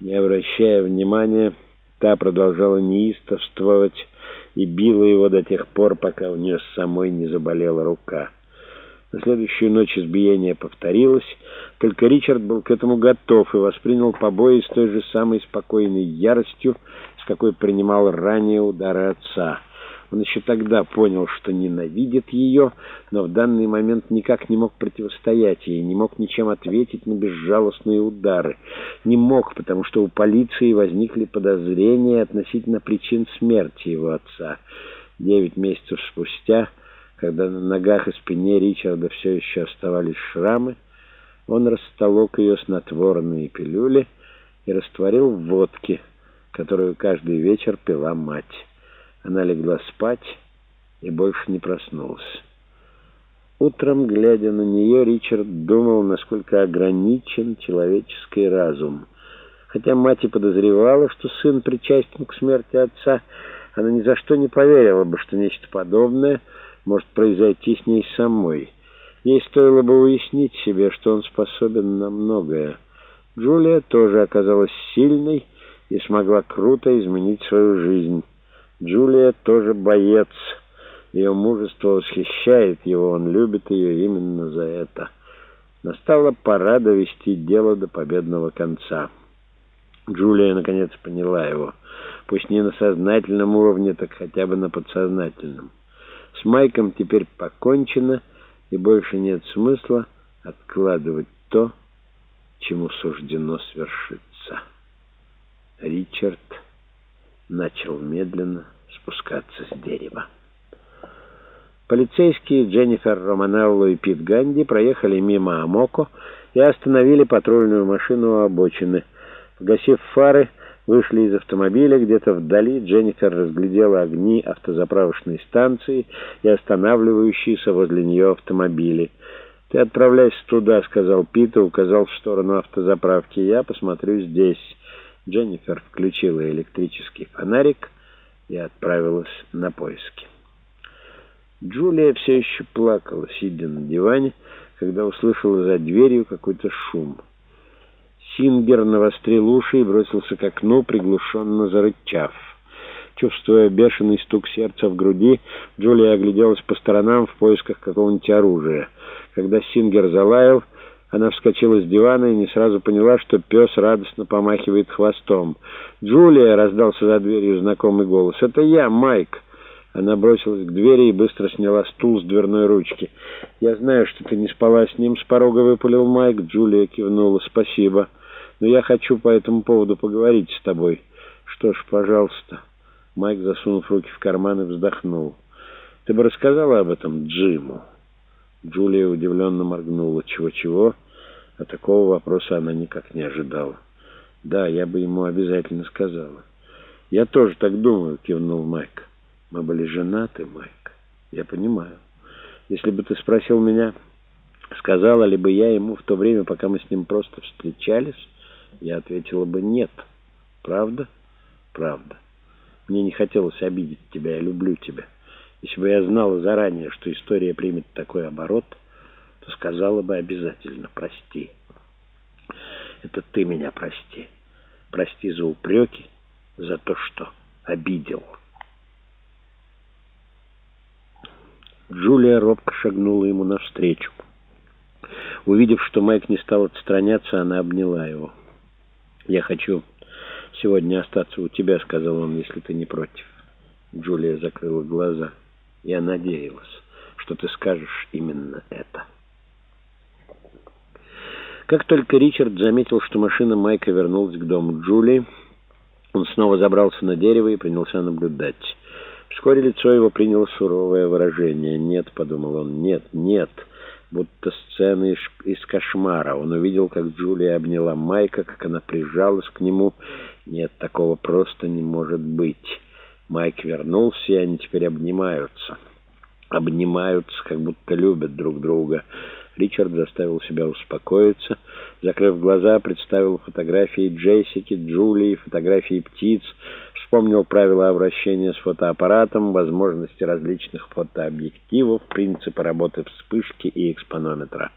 Не обращая внимания, та продолжала неистовствовать и била его до тех пор, пока у нее самой не заболела рука. На следующую ночь избиение повторилось, только Ричард был к этому готов и воспринял побои с той же самой спокойной яростью, с какой принимал ранее удары отца. Он еще тогда понял, что ненавидит ее, но в данный момент никак не мог противостоять ей, не мог ничем ответить на безжалостные удары. Не мог, потому что у полиции возникли подозрения относительно причин смерти его отца. Девять месяцев спустя, когда на ногах и спине Ричарда все еще оставались шрамы, он растолок ее снотворные пилюли и растворил в водке, которую каждый вечер пила мать. Она легла спать и больше не проснулась. Утром, глядя на нее, Ричард думал, насколько ограничен человеческий разум. Хотя мать и подозревала, что сын причастен к смерти отца, она ни за что не поверила бы, что нечто подобное может произойти с ней самой. Ей стоило бы уяснить себе, что он способен на многое. Джулия тоже оказалась сильной и смогла круто изменить свою жизнь. Джулия тоже боец. Ее мужество восхищает его, он любит ее именно за это. Настала пора довести дело до победного конца. Джулия наконец поняла его. Пусть не на сознательном уровне, так хотя бы на подсознательном. С Майком теперь покончено, и больше нет смысла откладывать то, чему суждено свершиться. Ричард начал медленно спускаться с дерева. Полицейские Дженнифер Романелло и Пит Ганди проехали мимо Амоко и остановили патрульную машину у обочины. Погасив фары, вышли из автомобиля. Где-то вдали Дженнифер разглядела огни автозаправочной станции и останавливающиеся возле нее автомобили. «Ты отправляйся туда», — сказал Пит и указал в сторону автозаправки. «Я посмотрю здесь». Дженнифер включила электрический фонарик и отправилась на поиски. Джулия все еще плакала, сидя на диване, когда услышала за дверью какой-то шум. Сингер навострил уши и бросился к окну, приглушенно зарычав. Чувствуя бешеный стук сердца в груди, Джулия огляделась по сторонам в поисках какого-нибудь оружия. Когда Сингер залаял, она вскочила с дивана и не сразу поняла, что пес радостно помахивает хвостом. «Джулия!» — раздался за дверью знакомый голос. «Это я, Майк!» Она бросилась к двери и быстро сняла стул с дверной ручки. «Я знаю, что ты не спала с ним», — с порога выпалил Майк. Джулия кивнула. «Спасибо. Но я хочу по этому поводу поговорить с тобой». «Что ж, пожалуйста». Майк, засунув руки в карман, и вздохнул. «Ты бы рассказала об этом Джиму?» Джулия удивленно моргнула. Чего-чего? А такого вопроса она никак не ожидала. Да, я бы ему обязательно сказала. Я тоже так думаю, кивнул Майк. Мы были женаты, Майк. Я понимаю. Если бы ты спросил меня, сказала ли бы я ему в то время, пока мы с ним просто встречались, я ответила бы нет. Правда? Правда. Мне не хотелось обидеть тебя, я люблю тебя. Если бы я знала заранее, что история примет такой оборот, то сказала бы обязательно «прости». Это ты меня прости. Прости за упреки, за то, что обидел. Джулия робко шагнула ему навстречу. Увидев, что Майк не стал отстраняться, она обняла его. «Я хочу сегодня остаться у тебя», — сказал он, — «если ты не против». Джулия закрыла глаза. Я надеялась, что ты скажешь именно это. Как только Ричард заметил, что машина Майка вернулась к дому Джулии, он снова забрался на дерево и принялся наблюдать. Вскоре лицо его приняло суровое выражение. «Нет», — подумал он, — «нет, нет». Будто сцена из, из кошмара. Он увидел, как Джулия обняла Майка, как она прижалась к нему. Нет, такого просто не может быть. Майк вернулся, и они теперь обнимаются. Обнимаются, как будто любят друг друга. Ричард заставил себя успокоиться. Закрыв глаза, представил фотографии Джессики, Джулии, фотографии птиц, вспомнил правила обращения с фотоаппаратом, возможности различных фотообъективов, принципы работы вспышки и экспонометра.